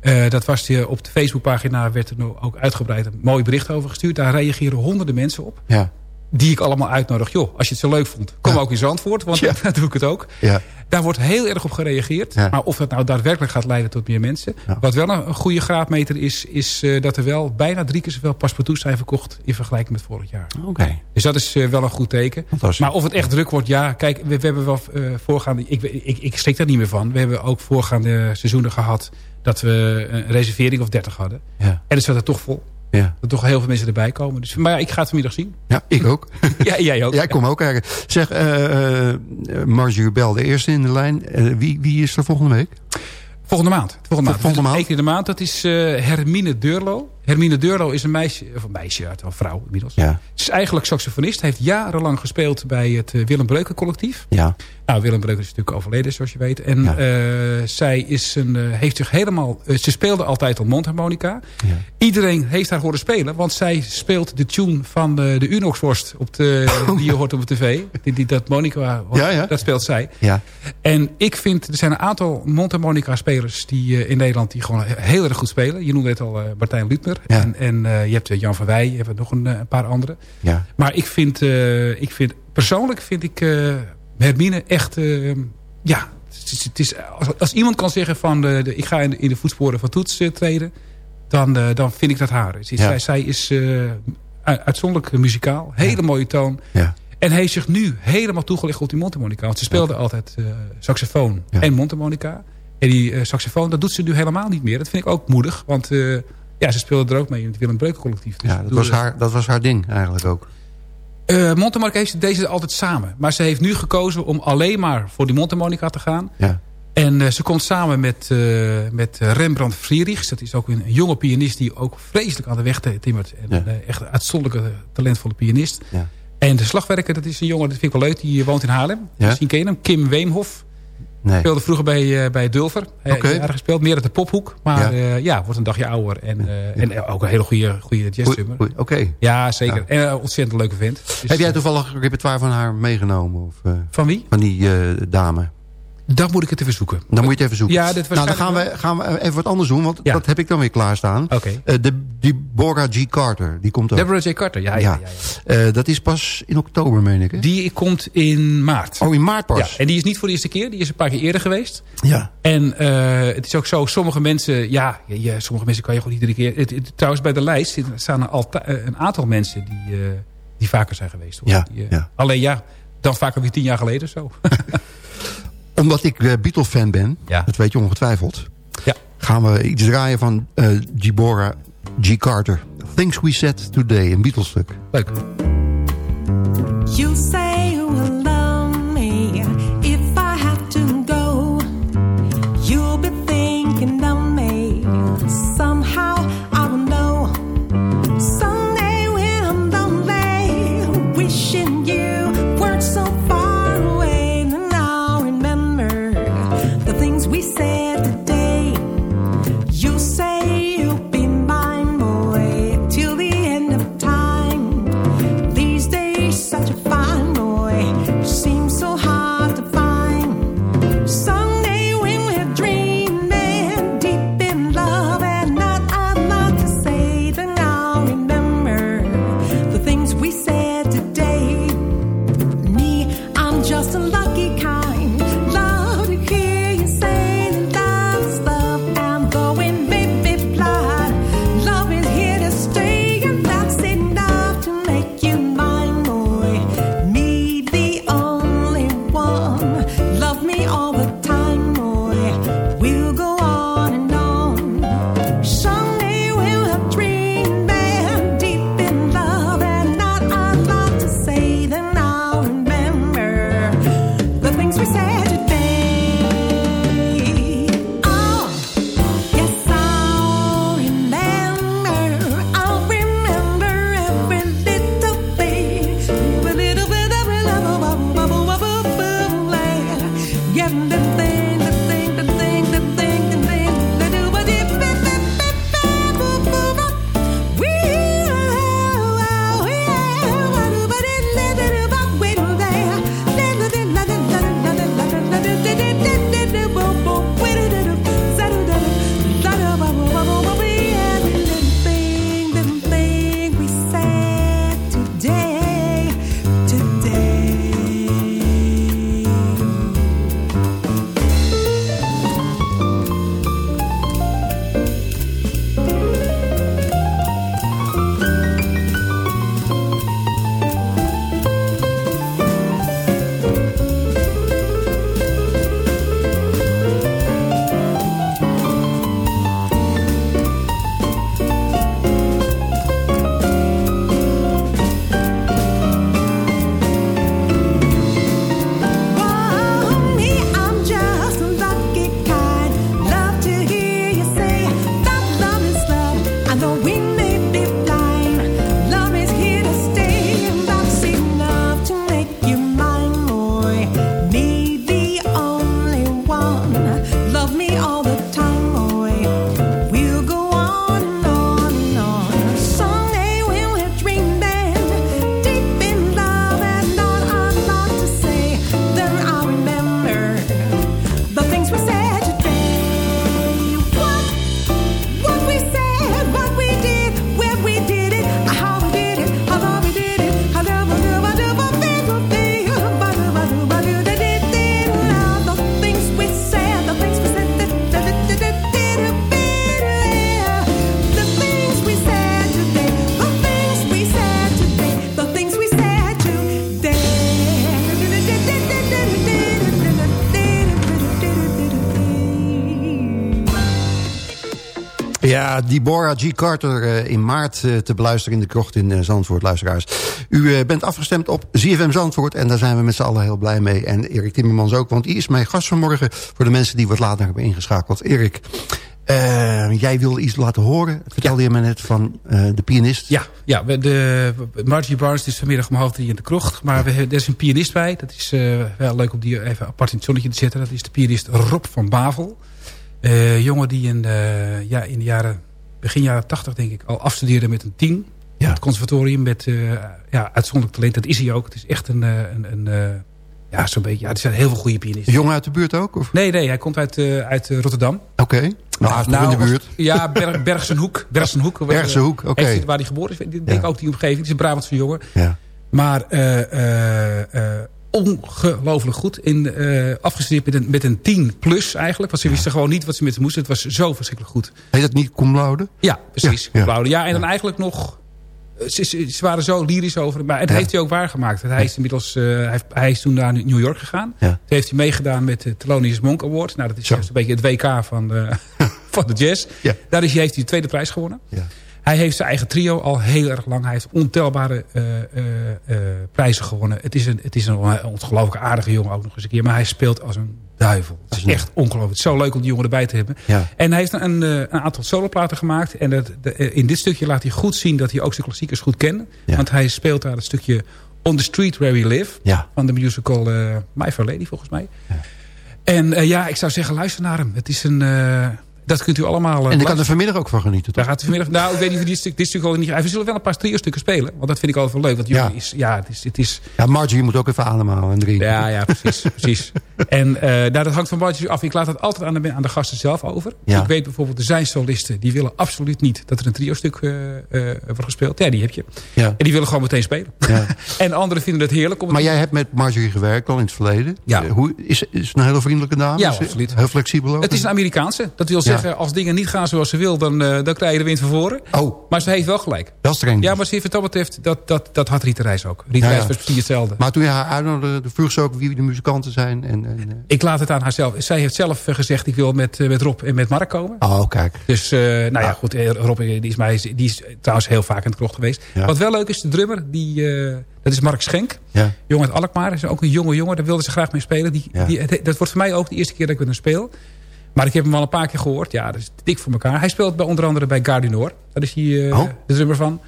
Eh, dat was de, op de Facebookpagina werd er ook uitgebreid een mooi bericht over gestuurd. Daar reageren honderden mensen op. Ja. Die ik allemaal uitnodig. Joh, als je het zo leuk vond, kom ook in Zandvoort. Want Ja. dan doe ik het ook. Ja. Daar wordt heel erg op gereageerd. Maar of dat nou daadwerkelijk gaat leiden tot meer mensen. Wat wel een, goede graadmeter is... is eh, dat er wel bijna drie keer zoveel paspartouts zijn verkocht... in vergelijking met vorig jaar. Oké. Dus dat is eh, wel een goed teken. Maar of het echt druk wordt, ja. Kijk, we, we hebben wel eh, voorgaande... Ik, ik, ik schrik daar niet meer van. We hebben ook voorgaande seizoenen gehad... dat we een reservering of 30 hadden. Ja. En dan zat het toch vol. Ja. Dat er toch heel veel mensen erbij komen. Dus, maar ja, ik ga het vanmiddag zien. ja, ik ook. Ja, jij ook. Jij komt ook kijken. Zeg, eh Marjorie Bel, de eerste in de lijn. Eh, wie, wie is er volgende week? Volgende maand. Volgende maand. Volgende maand? In de maand. Dat is Hermine Deurlo. Hermine Deurlo is een meisje, of een meisje, uit een vrouw inmiddels. Ja. Ze is eigenlijk saxofonist. Heeft jarenlang gespeeld bij het eh, Willem Breuken collectief. Ja. Nou, Willem Breuken is natuurlijk overleden, zoals je weet. En Ja. eh, zij is een, eh, heeft zich helemaal... ze speelde altijd op mondharmonica. Ja. Iedereen heeft haar horen spelen. Want zij speelt de tune van de, de Unox-worst... Op de, die je hoort op de tv. Die, die, dat Monica, Oh, Ja, dat speelt zij. Ja. En ik vind, er zijn een aantal mondharmonica-spelers die eh, in Nederland die gewoon heel erg goed spelen. Je noemde net al Martijn Lutner. Ja. En, en eh, je hebt eh, Jan van Wij, je hebt nog een, eh, een paar andere. Ja. Maar ik vind, ik vind persoonlijk vind ik Hermine echt, eh, ja, het is, het is, als, als iemand kan zeggen van, de, de- ik ga in de, in de voetsporen van Toets treden, dan, dan vind ik dat haar. Ja. Zij, zij is uitzonderlijk muzikaal, hele mooie toon. Ja. En heeft zich nu helemaal toegelegd op die mondharmonica. Want ze speelde altijd saxofoon Ja. en mondharmonica. En die saxofoon, dat doet ze nu helemaal niet meer. Dat vind ik ook moedig. Want ja, ze speelde er ook mee in het Willem Breuken collectief. Dus ja dat, was haar, dat was haar ding eigenlijk ook. eh Montemarca heeft deze altijd samen. Maar ze heeft nu gekozen om alleen maar voor die mondharmonica te gaan. Ja. En eh, ze komt samen met, eh, met Rembrandt Frierichs. Dat is ook een, jonge pianist die ook vreselijk aan de weg timmert. En Ja. eh, echt een uitzonderlijke talentvolle pianist. Ja. En de slagwerker, dat is een jongen, dat vind ik wel leuk. Die woont in Haarlem. Ja. Misschien ken je hem. Kim Weemhof. Nee. Speelde vroeger bij, eh, bij Dulver. Hij Oké. heeft jaren gespeeld. Meer uit de pophoek. Maar Ja. ja, ja wordt een dagje ouder. En, eh, en ook een hele goede, goede oei, Oké. Ja, zeker. En een ontzettend leuke vent. Dus, Heb jij eh, toevallig repertoire van haar meegenomen? Of, eh, Van wie? van die eh, dame? Dan moet ik het even zoeken. Dan moet je het even zoeken. Ja, dit nou, dan gaan we, gaan we even wat anders doen, want Ja. dat heb ik dan weer klaarstaan. Oké. Eh, de Deborah G. Carter, die komt ook. Deborah J. Carter, ja. ja. Eh, dat is pas in oktober, meen ik. Hè? Die komt in maart. Oh, in maart pas? Ja, en die is niet voor de eerste keer. Die is een paar keer eerder geweest. Ja. En eh, het is ook zo, sommige mensen... Ja, sommige mensen kan je gewoon iedere keer... Het, het- trouwens, bij de lijst staan er al een aantal mensen die, eh, die vaker zijn geweest. Hoor. Ja, Die, eh, ja. Alleen ja, dan vaker weer tien jaar geleden zo. Omdat ik uh, Beatle-fan ben, Ja. dat weet je ongetwijfeld... Ja. gaan we iets draaien van eh Deborah G. Carter. Things We Said Today, een Beatles-stuk. Leuk. You say Ja, Deborah G. Carter uh, in maart uh, te beluisteren in de krocht in uh, Zandvoort, luisteraars. U bent afgestemd op ZFM Zandvoort en daar zijn we met z'n allen heel blij mee. En Erik Timmermans ook, want die is mijn gast vanmorgen... voor de mensen die wat later hebben ingeschakeld. Erik, jij wilde iets laten horen. Vertelde je me net van de pianist. Ja, ja de, Margie Barnes is vanmiddag om half drie in de krocht. Maar we, er is een pianist bij. Dat is wel leuk om die even apart in het zonnetje te zetten. Dat is de pianist Rob van Bavel. Uh, jongen die in, de, ja, in de jaren, begin jaren tachtig denk ik al afstudeerde met een tien. Ja. Het conservatorium met uh, ja, uitzonderlijk talent. Dat is hij ook. Het is echt een, een, een ja, zo'n beetje. Ja, er zijn heel veel goede pianisten. Jongen uit de buurt ook? Of? Nee, nee, hij komt uit, uh, uit Rotterdam. Oké. Okay. Nou, nou, in de buurt. Ja, Berg, Bergsenhoek. Bergsenhoek. Bergsenhoek, oké. Okay. Waar hij geboren is. Ik denk ja. ook die omgeving. Het is een Brabantse jongen. Ja. Maar ongelooflijk goed. In, uh, afgestudeerd met een, met een 10 plus eigenlijk. Want ze wisten gewoon niet wat ze met ze moesten. Het was zo verschrikkelijk goed. Heet dat niet cum laude? Ja, precies. Ja, ja. ja en dan eigenlijk nog... Eh, ze, ze, waren zo lyrisch over. Maar het heeft hij ook waargemaakt. Hij is inmiddels uh, hij, hij, is toen naar New York gegaan. Toen heeft hij meegedaan met de Thelonious Monk Award. Nou, dat is een beetje het WK van de, van de jazz. Daar is, heeft hij de tweede prijs gewonnen. Hij heeft zijn eigen trio al heel erg lang. Hij heeft ontelbare uh, uh, uh, prijzen gewonnen. Het is, een, het is een ongelooflijk aardige jongen ook nog eens een keer. Maar hij speelt als een duivel. Het is echt ongelooflijk. Zo leuk om die jongen erbij te hebben. Ja. En hij heeft een, een aantal soloplaten gemaakt. En dat, de, in dit stukje laat hij goed zien dat hij ook zijn klassiekers goed kent. Ja. Want hij speelt daar het stukje On the Street Where We Live. Ja. Van de musical My Fair Lady volgens mij. En ja, ik zou zeggen luister naar hem. Het is een dat kunt u allemaal... Uh, en ik kan er vanmiddag ook van genieten, toch? Daar gaat vanmiddag... Nou, ik weet niet of dit stuk, dit stuk al niet... We zullen wel een paar trio-stukken spelen. Want dat vind ik altijd wel leuk. Want ja. is... Ja, het is, het is... ja, Marjorie moet ook even ademhalen en drinken. Ja, ja, precies. precies. En uh, nou, dat hangt van Marjorie af. Ik laat het altijd aan de, aan de gasten zelf over. Ja. Ik weet bijvoorbeeld, er zijn solisten... die willen absoluut niet dat er een trio-stuk uh, wordt gespeeld. Ja, die heb je. Ja. En die willen gewoon meteen spelen. Ja. en anderen vinden het heerlijk. Om maar jij hebt met Marjorie gewerkt al in het verleden. Ja. hoe, is, is een hele vriendelijke dame? Ja, absoluut. Heel flexibel ook? Het is een Amerikaanse. Dat wil zeggen, als dingen niet gaan zoals ze wil, dan, dan krijg je de wind van voren. Oh. Maar ze heeft wel gelijk. Wel streng. Ja, maar ze heeft wat dat betreft, dat, dat, dat had Rita Reis ook. Rita Reis was precies hetzelfde. Maar toen je haar uitnodigde, vroeg ze ook wie de muzikanten zijn. En, en, uh... Ik laat het aan haarzelf. Zij heeft zelf gezegd, ik wil met, met Rob en met Mark komen. Oh, kijk. Dus, nou ja, goed, Rob die is, mij, die is trouwens heel vaak in het krocht geweest. Ja. Wat wel leuk is, de drummer, die, dat is Mark Schenk. Ja. Jongen uit Alkmaar, is ook een jonge jongen. Daar wilde ze graag mee spelen. Die, ja. die, dat wordt voor mij ook de eerste keer dat ik met hem speel. Maar ik heb hem al een paar keer gehoord. Ja, dat is dik voor elkaar. Hij speelt bij, onder andere bij Gardinoor. Daar is hij oh. de drummer van.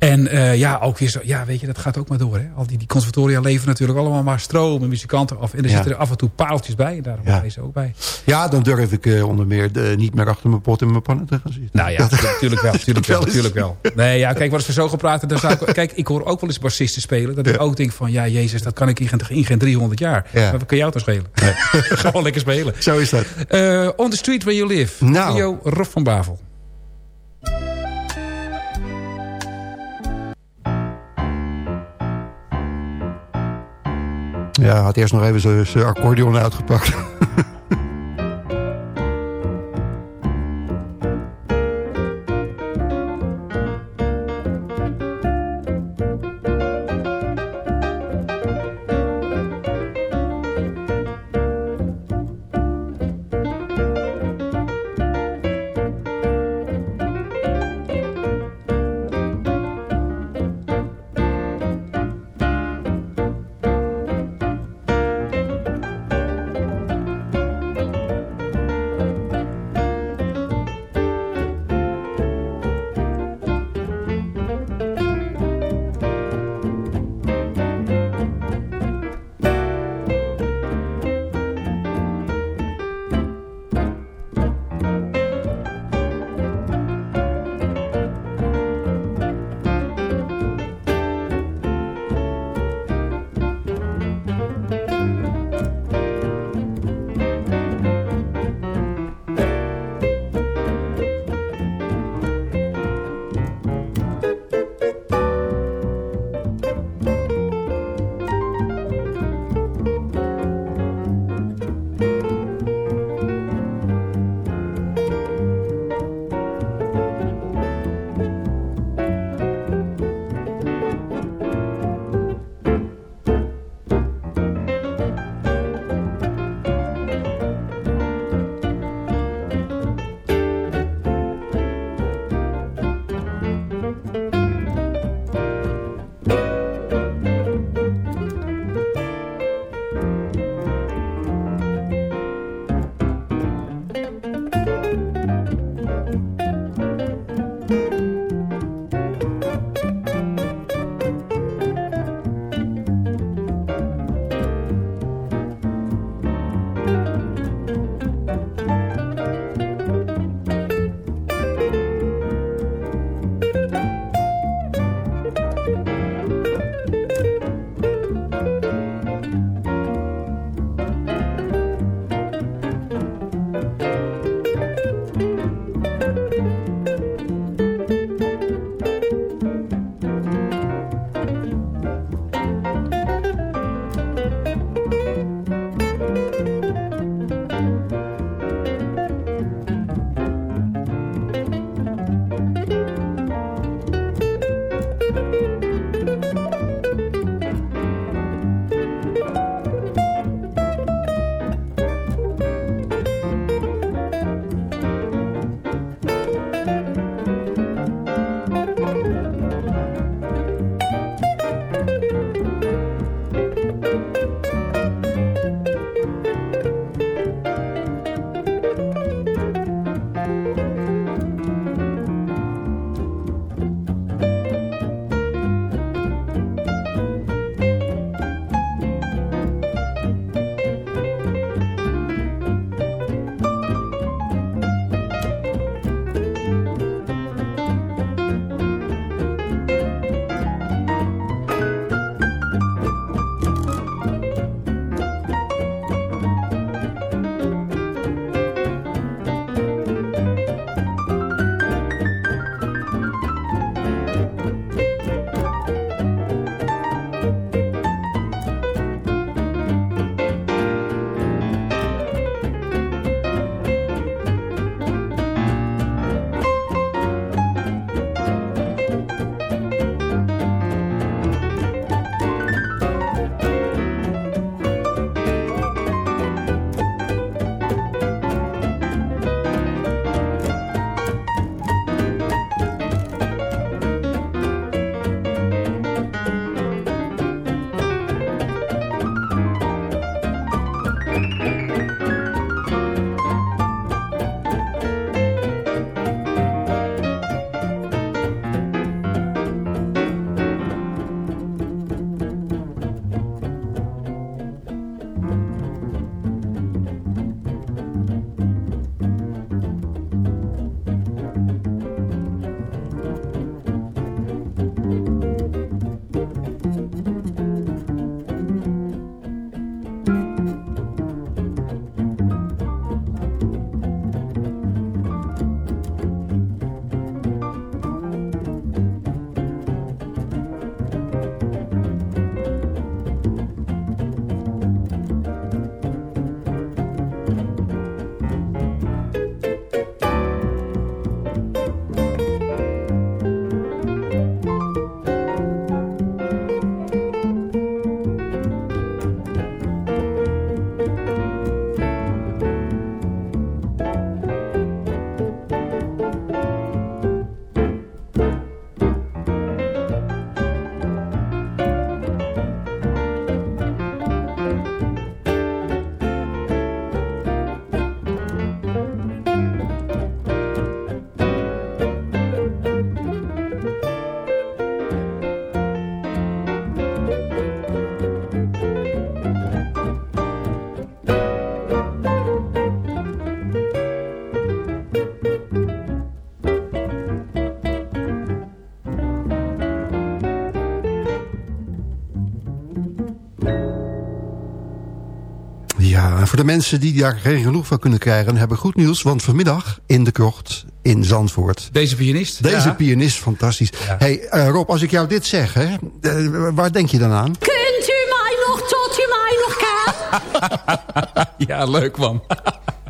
En uh, ja, ook weer zo, ja, weet je, dat gaat ook maar door. Hè? Al die, die conservatoria leven natuurlijk allemaal maar stromen muzikanten af. En er ja. zitten er af en toe paaltjes bij. En daarom ja. deze ook bij. Ja, dan durf ik uh, onder meer de, niet meer achter mijn pot en mijn pannen te gaan zitten. Nou ja, natuurlijk wel. Natuurlijk wel, natuurlijk wel. Nee, ja, kijk, wat is er zo gepraat? Dan zou ik, kijk, ik hoor ook wel eens bassisten spelen. Dat ik ook denk van, ja, jezus, dat kan ik in in geen 300 jaar. Maar wat kan jou dan spelen? Nee. Gewoon lekker spelen. Zo is dat. On the Street Where You Live. Nou. Trio Rob van Bavel. Ja, had eerst nog even zijn accordeon uitgepakt. Voor de mensen die daar geen genoeg van kunnen krijgen... hebben we goed nieuws, want vanmiddag in de krocht in Zandvoort... Deze pianist. Deze ja. pianist, fantastisch. Ja. Hey, eh, Rob, als ik jou dit zeg, hè, eh, waar denk je dan aan? Kunt u mij nog tot u mij nog kent? ja, leuk man.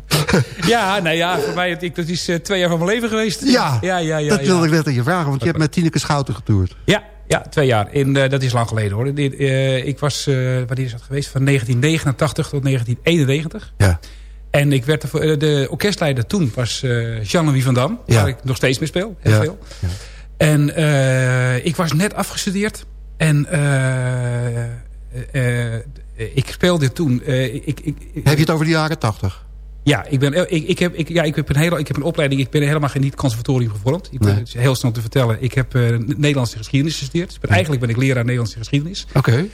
ja, nou ja, voor mij, ik, dat is eh, twee jaar van mijn leven geweest. Ja, ja, ja, ja, dat ja. wilde ik net aan je vragen, want je hebt met Tineke Schouten getoerd. Ja, ja, twee jaar. En eh, dat is lang geleden hoor. Eh, ik was, eh wanneer is dat geweest? Van 1989 tot 1991. Ja. En ik werd eh, de orkestleider toen was Jean-Louis van Dam. Ja. Waar ik nog steeds mee speel. Heel Ja. veel. En eh, ik was net afgestudeerd. En ik speelde toen... ik, ik, ik, Heb je het over de jaren tachtig? Ja, ik, ben, ik, ik, heb, ik, ja, ik, heb een hele, ik heb een opleiding. Ik ben helemaal geen niet conservatorium gevormd. Ik ben Nee. is heel snel te vertellen. Ik heb eh, Nederlandse geschiedenis gestudeerd. Dus Eigenlijk ben ik leraar Nederlandse geschiedenis. Oké.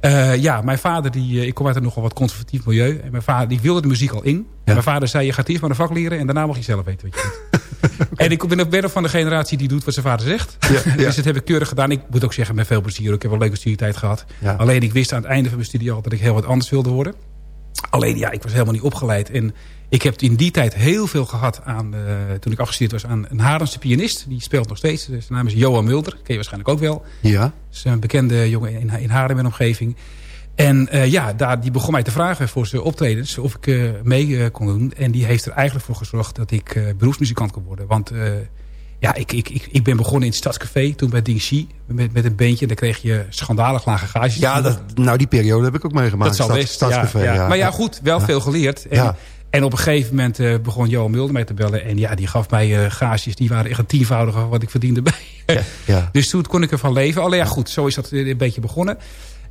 Eh, ja, mijn vader, die, eh, ik kom uit een nogal wat conservatief milieu. En mijn vader die wilde de muziek al in. En Mijn vader zei, je gaat eerst maar een vak leren... en daarna mag je zelf weten wat je doet. en ik ben ook ook van de generatie die doet wat zijn vader zegt. ja. dus dat heb ik keurig gedaan. Ik moet ook zeggen, met veel plezier. Ik heb wel een leuke studietijd gehad. Alleen ik wist aan het einde van mijn studie al... dat ik heel wat anders wilde worden. Alleen ja, ik was helemaal niet opgeleid. En ik heb in die tijd heel veel gehad aan... eh, toen ik afgestudeerd was aan een Haarlemse pianist. Die speelt nog steeds. Zijn naam is Johan Mulder. Ken je waarschijnlijk ook wel. Ja. Is een bekende jongen in, in Haarlem en omgeving. En eh, ja, daar, die begon mij te vragen voor zijn optredens of ik eh, mee kon doen. En die heeft er eigenlijk voor gezorgd dat ik beroepsmuzikant kon worden. Want ja, ik, ik, ik, ik ben begonnen in het Stadscafé, toen bij Ding Xi, met, met een bandje. En dan kreeg je schandalig lage gages. Ja, dat, nou die periode heb ik ook meegemaakt. Dat zal Stad- best. Stadscafé, ja, ja. ja. Maar ja, goed, wel veel geleerd. En, Ja. en op een gegeven moment eh, begon Johan Mulder mij te bellen. En ja, die gaf mij eh gages, die waren echt een tienvoudige wat ik verdiende bij. ja. Dus toen kon ik ervan leven. Alleen ja, goed, zo is dat een beetje begonnen.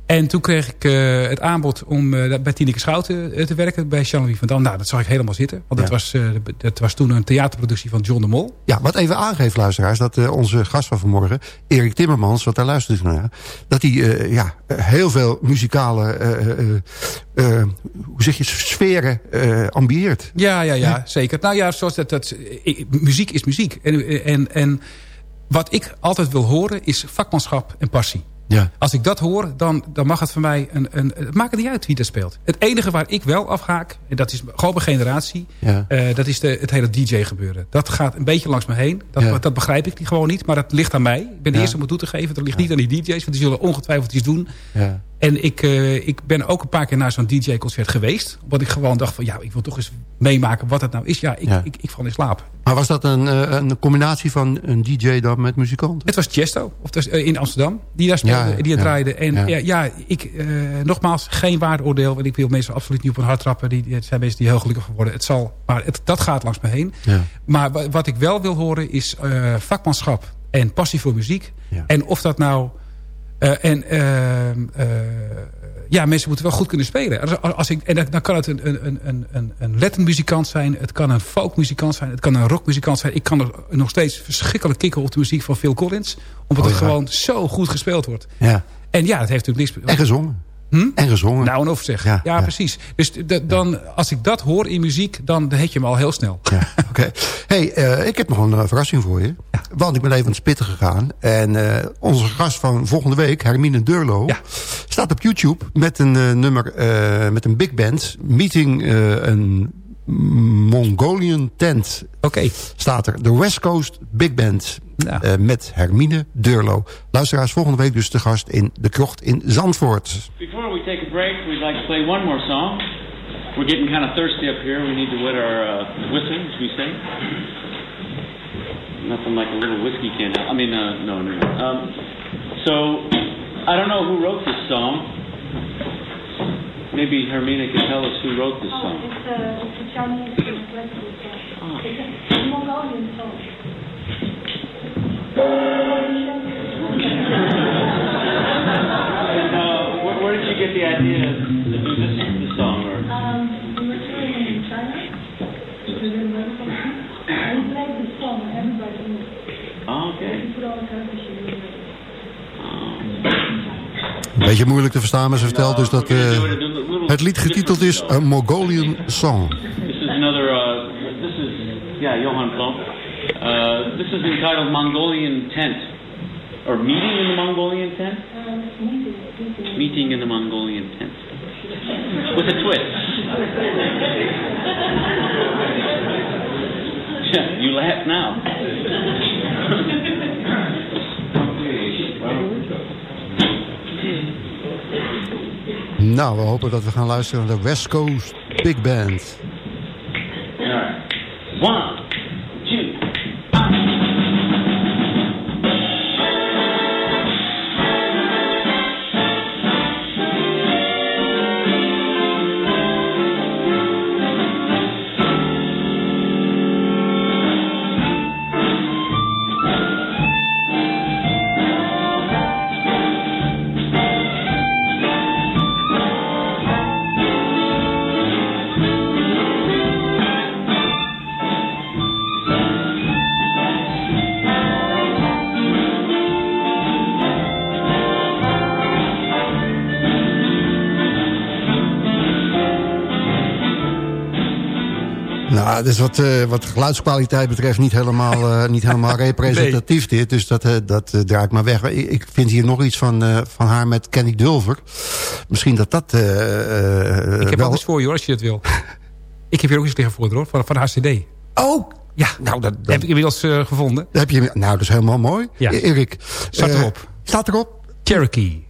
En toen kreeg ik eh, het aanbod om eh, bij Tineke Schouten eh, te werken. Bij Jean-Louis van Dam. Nou, dat zag ik helemaal zitten. Want dat, Ja. was, eh, dat was toen een theaterproductie van John de Mol. Ja, wat even aangeeft, luisteraars, dat onze gast van vanmorgen, Erik Timmermans, wat daar luistert u naar, dat hij ja, heel veel muzikale, hoe zeg je, sferen ambieert. Ja, ja, ja, zeker. Nou ja, zoals dat, dat, muziek is muziek. En, en, en wat ik altijd wil horen is vakmanschap en passie. Ja. Als ik dat hoor, dan, dan mag het voor mij... Een, een, het maakt niet uit wie dat speelt. Het enige waar ik wel afhaak, en dat is gewoon mijn generatie... Ja. eh, dat is de, het hele DJ-gebeuren. Dat gaat een beetje langs me heen. Dat, Ja. dat begrijp ik gewoon niet, maar dat ligt aan mij. Ik ben de eerste om het toe te geven. Dat ligt niet aan die DJ's, want die zullen ongetwijfeld iets doen. En ik, eh, ik ben ook een paar keer naar zo'n DJ-concert geweest. Omdat ik gewoon dacht van, ja, ik wil toch eens meemaken wat het nou is. Ja, ik, Ja. ik, ik val in slaap. Maar was dat een, eh, een combinatie van een DJ dan met muzikanten? Het was Chesto, of eh, in Amsterdam, die daar speelde, Ja, die het ja. draaide. En Ja. ik, nogmaals, geen waardeoordeel. Want ik wil mensen absoluut niet op een hart trappen. Die, het zijn mensen die heel gelukkig worden. Het zal, maar het, dat gaat langs me heen. Maar wa- wat ik wel wil horen is vakmanschap en passie voor muziek. En of dat nou... eh, en ehm, eh, ja, mensen moeten wel goed kunnen spelen. Als, als ik, en dan- kan het een, een, een, een, een Latin-muzikant zijn. Het kan een folk-muzikant zijn. Het kan een rock-muzikant zijn. Ik kan er nog steeds verschrikkelijk kicken op de muziek van Phil Collins. Omdat Oh, het ja. gewoon zo goed gespeeld wordt. Ja. En ja, dat heeft natuurlijk niks... En gezongen. Hm? En gezongen. Nou, en of zeg. Ja, Ja, ja. precies. Dus dan, als ik dat hoor in muziek, dan heet je me al heel snel. Ja, oké. Hey, eh, ik heb nog een eh, verrassing voor je. Want ik ben even aan het spitten gegaan. En eh, onze gast van volgende week, Hermine Durlo... Staat op YouTube met een nummer met een big band. Meeting een Mongolian tent. Oké. Staat er. De West Coast Big Band. Ja. eh, met Hermine Durlo. Luisteraars, volgende week dus de gast in de krocht in Zandvoort. Before we take a break, we'd like to play one more song. We're getting kind of thirsty up here. We need to wet our uh, whistle, as we say. Nothing like a little whiskey can. I mean, uh, no, no. no. Um, so, I don't know who wrote this song. Maybe Hermina can tell us who wrote this song. It's a, it's a Chinese song. It's a Mongolian song. And, where, where did you get the idea to do this, this song? Or Um, we were touring in China. We played song. Everybody knew. oh, okay. Een beetje moeilijk te verstaan, maar ze vertelt dus dat eh, het lied getiteld is A Mongolian Song. This is another, uh, this is, yeah, Johan Plump. Uh, this is entitled Mongolian Tent. Or Meeting in the Mongolian Tent? Meeting in the Mongolian Tent. With a twist. You laugh now. Nou, we hopen dat we gaan luisteren naar de West Coast Big Band. Nou, dus wat, eh, wat geluidskwaliteit betreft niet helemaal, eh, niet helemaal representatief dit. Dus dat, eh, dat draait maar weg. Ik, ik vind hier nog iets van, van haar met Kenny Dulver. Misschien dat dat Ik heb wel... iets voor je hoor, als je dat wil. ik heb hier ook iets liggen voor hoor, van, van haar cd. Oh, Ja, nou, dat, dat heb ik inmiddels eh, gevonden. heb je, nou, dat is helemaal mooi. Ja. E- Erik. Staat erop. Staat erop. Cherokee.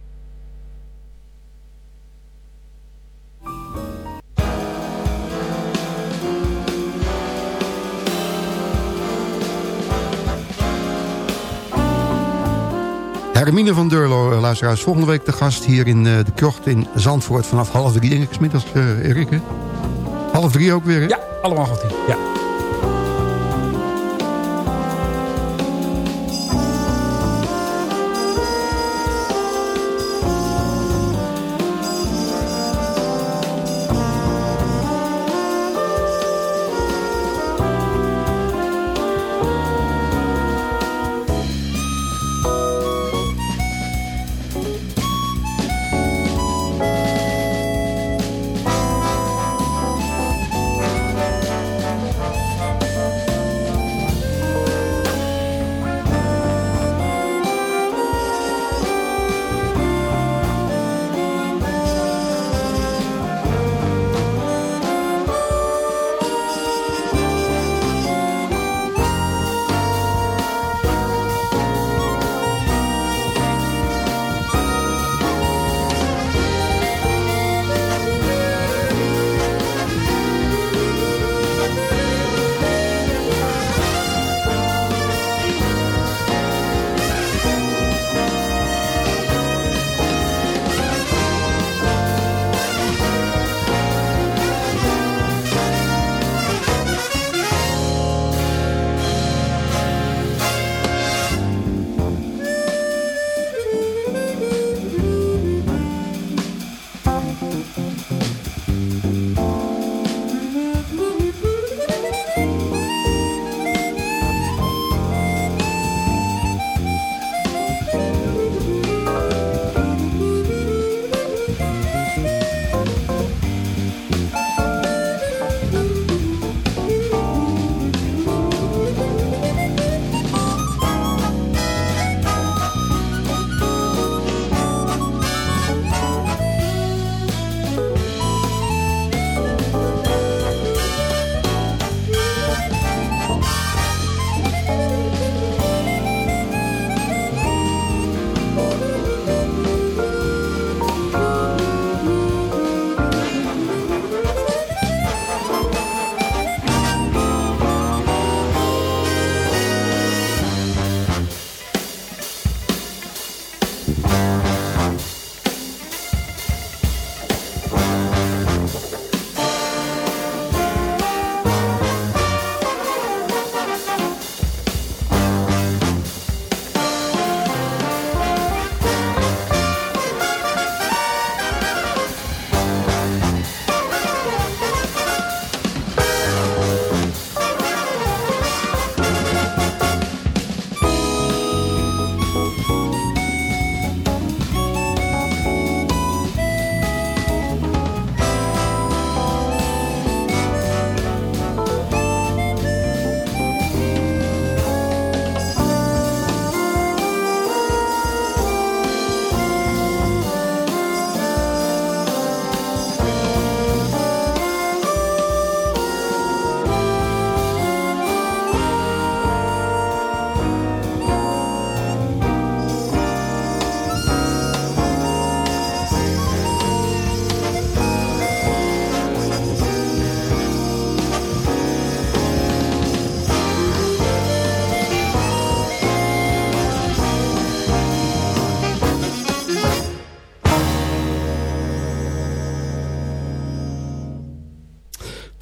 Hermine van Deurlo, eh, luisteraars. Volgende week de gast hier in eh, de krocht in Zandvoort. Vanaf half drie, denk ik, middags, eh Erik. Half drie ook weer, hè? Ja, allemaal goed. Ja.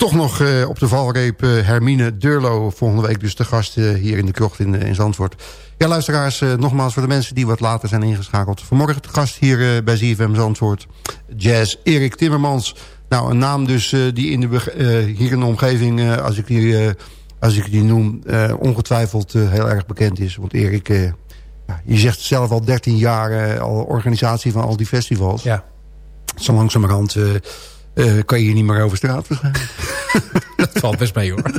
Toch nog eh, op de valreep eh, Hermine Durlo. Volgende week dus de gast eh, hier in de krocht in, in Zandvoort. Ja, luisteraars, nogmaals voor de mensen die wat later zijn ingeschakeld. Vanmorgen de gast hier bij ZFM Zandvoort. Jazz Erik Timmermans. Nou, een naam dus die in de, hier in de omgeving, als, ik die, als ik die noem, ongetwijfeld heel erg bekend is. Want Erik, ja, je zegt zelf al 13 jaar al organisatie van al die festivals. Ja. Zo langzamerhand eh, kan je hier niet meer over straat waarschijnlijk. Dat valt best mee hoor.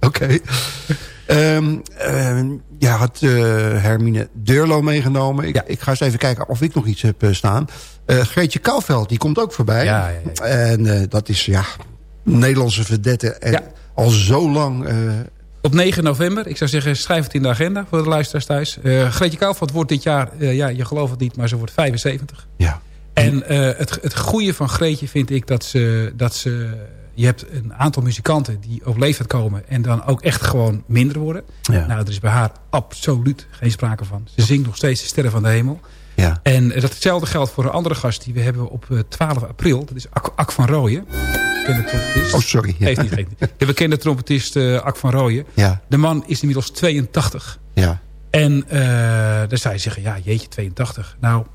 Oké. Ehm, ehm, jij had eh, Hermine Deurlo meegenomen. Ik, ik ga eens even kijken of ik nog iets heb eh, staan. Greetje Kouwveld, die komt ook voorbij. Ja, ja, ja. En dat is, ja, Nederlandse verdette. En Ja. al zo lang... Op 9 november, ik zou zeggen, schrijf het in de agenda voor de luisteraars thuis. Greetje Kouwvat wordt dit jaar, ja, je gelooft het niet, maar ze wordt 75. ja. En eh, het, het goede van Greetje vind ik dat ze, dat ze... Je hebt een aantal muzikanten die op leeftijd komen... en dan ook echt gewoon minder worden. Ja. Nou, er is bij haar absoluut geen sprake van. Ze zingt nog steeds de sterren van de hemel. Ja. En eh, datzelfde geldt voor een andere gast die we hebben op eh, 12 april. Dat is Ak, Ak van Rooyen. Bekende trompetist. Oh, sorry. Ja. Geeft niet, geeft niet. De bekende trompetist eh, Ak van Rooyen. Ja. De man is inmiddels 82. Ja. En eh dan zou je zeggen, ja jeetje, 82. Nou,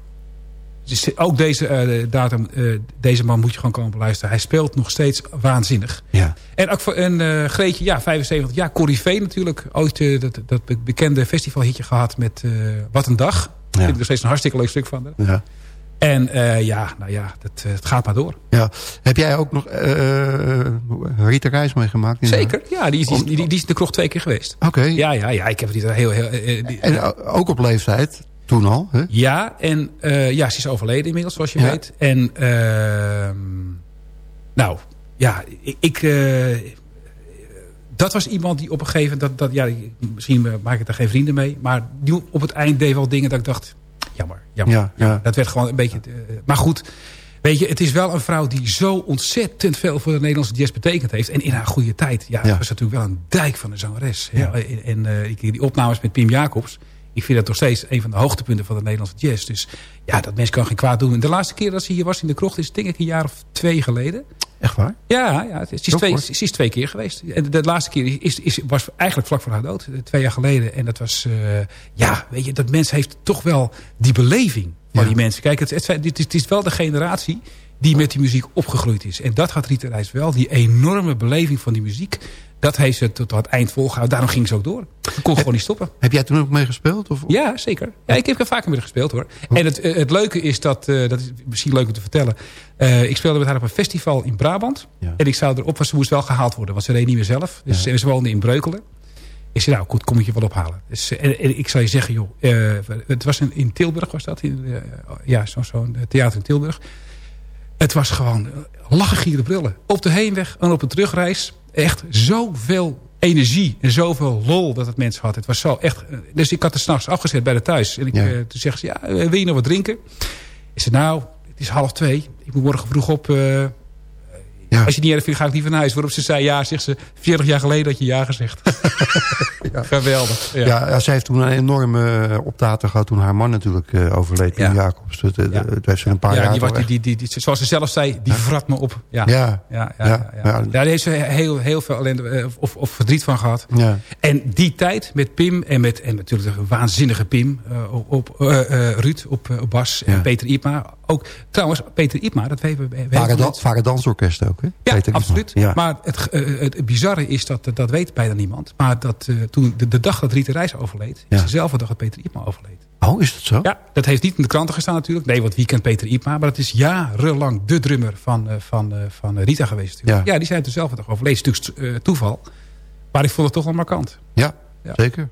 dus ook deze eh, datum, eh, deze man moet je gewoon komen beluisteren. Hij speelt nog steeds waanzinnig. Ja. En, ook voor, en eh, Greetje, ja, 75 jaar. Corrie natuurlijk. Ooit dat, dat be- bekende festivalhitje gehad met Wat een Dag. Ik vind er nog steeds een hartstikke leuk stuk van. Ja. En ja, nou ja, dat, het gaat maar door. ja. Heb jij ook nog Rita Reis meegemaakt? de- Zeker, ja, die is, die, is- die, die de krocht twee keer geweest. Oké. Ja, ja, ja, ik heb hier heel... heel die- En ook op leeftijd, toen al. Hè? Ja, en eh, ja, ze is overleden inmiddels, zoals je Ja. weet. En ehm, nou, ja, ik... ik, eh, dat was iemand die op een gegeven moment... Dat, dat, ja, misschien maak ik daar geen vrienden mee. Maar die op het eind deed wel dingen dat ik dacht... Jammer, jammer. Ja, ja. Dat werd gewoon een beetje... eh, maar goed, weet je, het is wel een vrouw die zo ontzettend veel voor de Nederlandse jazz betekend heeft. En in haar goede tijd. Ja, Ja. was natuurlijk wel een dijk van een zangeres. Ja. En, en ik- die opnames met Pim Jacobs. Ik vind dat nog steeds een van de hoogtepunten van de Nederlandse jazz. Dus ja, dat mens kan geen kwaad doen. En de laatste keer dat ze hier was in de krocht is denk ik een jaar of twee geleden. Echt waar? Ja, ja het is, ze, is twee, ze is twee keer geweest. En de laatste keer is, is, was eigenlijk vlak voor haar dood. Twee jaar geleden. En dat was... eh, ja, weet je, dat mens heeft toch wel die beleving van Ja. die mensen. Kijk, het, het, het, is, het is wel de generatie die met die muziek opgegroeid is. En dat had Rita Reis wel. Die enorme beleving van die muziek. Dat heeft ze tot het eind volgehouden. Daarom ging ze ook door. Ze kon gewoon niet stoppen. Heb jij toen ook meegespeeld? Of? Ja, zeker. Ja, ik heb er vaker met haar gespeeld hoor. En het, eh, het leuke is dat, eh, dat is misschien leuk om te vertellen. Eh, ik speelde met haar op een festival in Brabant. Ja. En ik zou erop, want ze moest wel gehaald worden. Want ze reed niet meer zelf. Dus ze woonde in Breukelen. Ik zei, nou goed, kom ik je wel ophalen. Dus, en, en ik zou je zeggen, joh. het was in Tilburg was dat. In, ja, zo'n zo theater in Tilburg. Het was gewoon eh, lachen, gieren, brullen. Op de heenweg en op de terugreis. Echt zoveel energie en zoveel lol dat het mensen had. Het was zo echt... Dus ik had er s'nachts afgezet bij de thuis. En ik, Ja. eh, toen zegt ze, ja, eh, wil je nog wat drinken? Ik zei, nou, het is half twee. Ik moet morgen vroeg op... eh, Ja. Als je het niet erg vindt, ga ik niet van huis. Waarop ze zei, ja, zegt ze, 40 jaar geleden had je ja gezegd. Geweldig. Ja. Ja, zij heeft toen een enorme uh, optater gehad toen haar man natuurlijk uh, overleed. Pim Ja. Jacobs. Uh, Ja. dat heeft ze een paar ja, jaar die, was, die, die, die, die- zoals ze zelf zei, die vrat me op. Ja, Ja. ja, ja. Daar heeft ze heel, heel veel ellende eh, of, of verdriet van gehad. Ja. En die tijd met Pim en, met, en natuurlijk de waanzinnige Pim eh, op, eh, eh, Ruud op, eh, op bas en Peter Ipma. Ook, trouwens, Peter Ipma, dat weten we. Varen, Varen Dansorkest ook, hè? ja, Peter absoluut. Ja. Maar het, eh, het bizarre is dat dat weet bijna niemand. Maar dat eh, toen de, de dag dat Rita Reis overleed, Ja. is dezelfde dag dat Peter Ipma overleed. Oh, is dat zo? Ja, dat heeft niet in de kranten gestaan natuurlijk. Nee, want wie kent Peter Ipma? Maar het is jarenlang de drummer van, eh, van, eh, van Rita geweest. natuurlijk. Ja. Ja. die zijn dezelfde dag overleden. Het is natuurlijk eh, toeval. Maar ik vond het toch wel markant. Ja, Ja. zeker.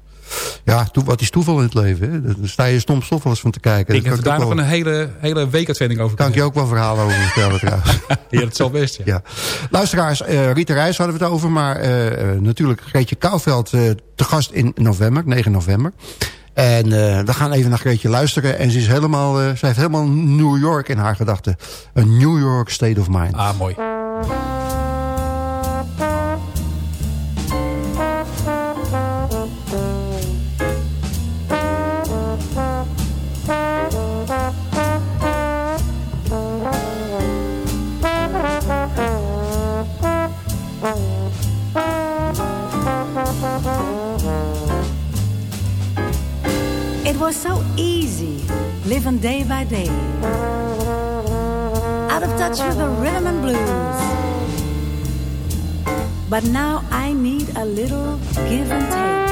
Ja, wat is toeval in het leven? Hè? Daar sta je stom stof wel eens van te kijken. ik Daar heb daar nog wel- een hele, hele weekuitzending over kan ik je ook wel verhalen over vertellen trouwens. Ja, dat zal best. Ja. Ja. Luisteraars, eh Rita Reis hadden we het over. Maar eh, eh, natuurlijk Greetje Kouwveld te gast in november, 9 november. En we gaan even naar Greetje luisteren. En ze, is helemaal, ze heeft helemaal New York in haar gedachten. Een New York state of mind. Ah, mooi. day by day. Out of touch with the rhythm and blues. But now I need a little give and take.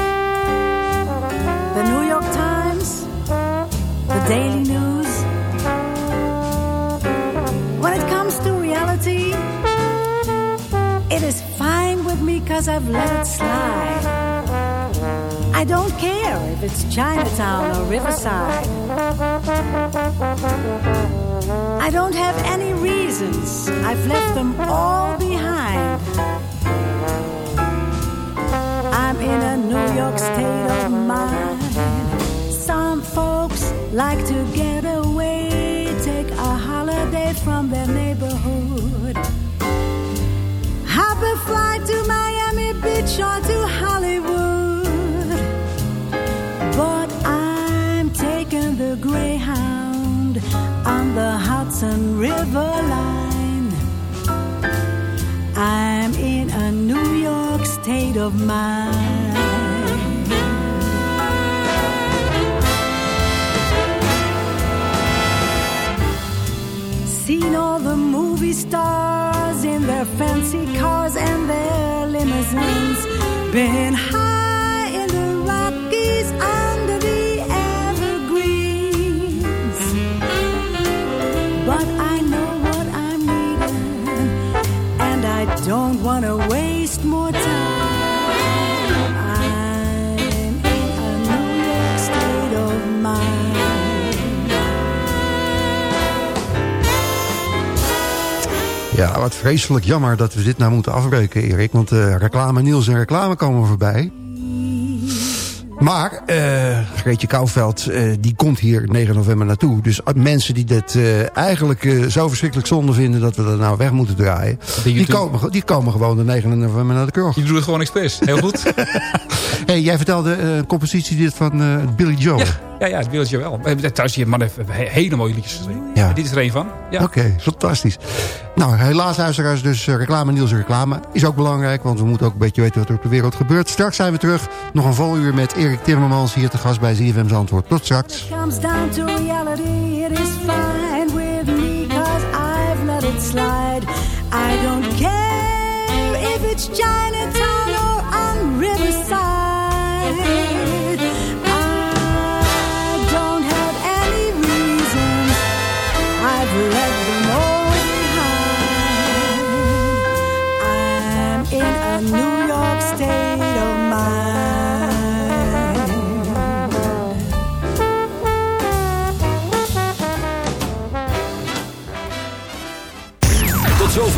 The New York Times, the Daily News. When it comes to reality, it is fine with me cause I've let it slide. I don't care if it's Chinatown or Riverside. I don't have any reasons. I've left them all behind. I'm in a New York state of mind. Some folks like to get away, take a holiday from their neighborhood. Hop a flight to Miami Beach or to Hollywood. Hudson River line. I'm in a New York state of mind. Seen all the movie stars in their fancy cars and their limousines. Been high Ja, wat vreselijk jammer dat we dit nou moeten afbreken, Erik. Want eh, reclame Niels en reclame komen voorbij. Maar eh Greetje Kouwveld eh, die komt hier 9 november naartoe. Dus mensen die dit eigenlijk zo verschrikkelijk zonde vinden... dat we dat nou weg moeten draaien... Die komen, die komen gewoon de 9 november naar de kroeg. Je doet het gewoon expres. Heel goed. hey, jij vertelde een compositie dit van Billy Joel. Ja, ja, ja, het beeldje wel. Eh, Trouwens, die man heeft he- hele mooie liedjes geschreven. Ja. En Dit is er een van. Ja. Oké, fantastisch. Nou, helaas luisteraars, dus eh, reclame, Niels en reclame is ook belangrijk... want we moeten ook een beetje weten wat er op de wereld gebeurt. Straks zijn we terug. Nog een vol uur met Erik Timmermans hier te gast bij ZFM's Antwoord. Tot straks. comes down to reality, it is fine with me cause I've let it slide. I don't care if it's Chinatown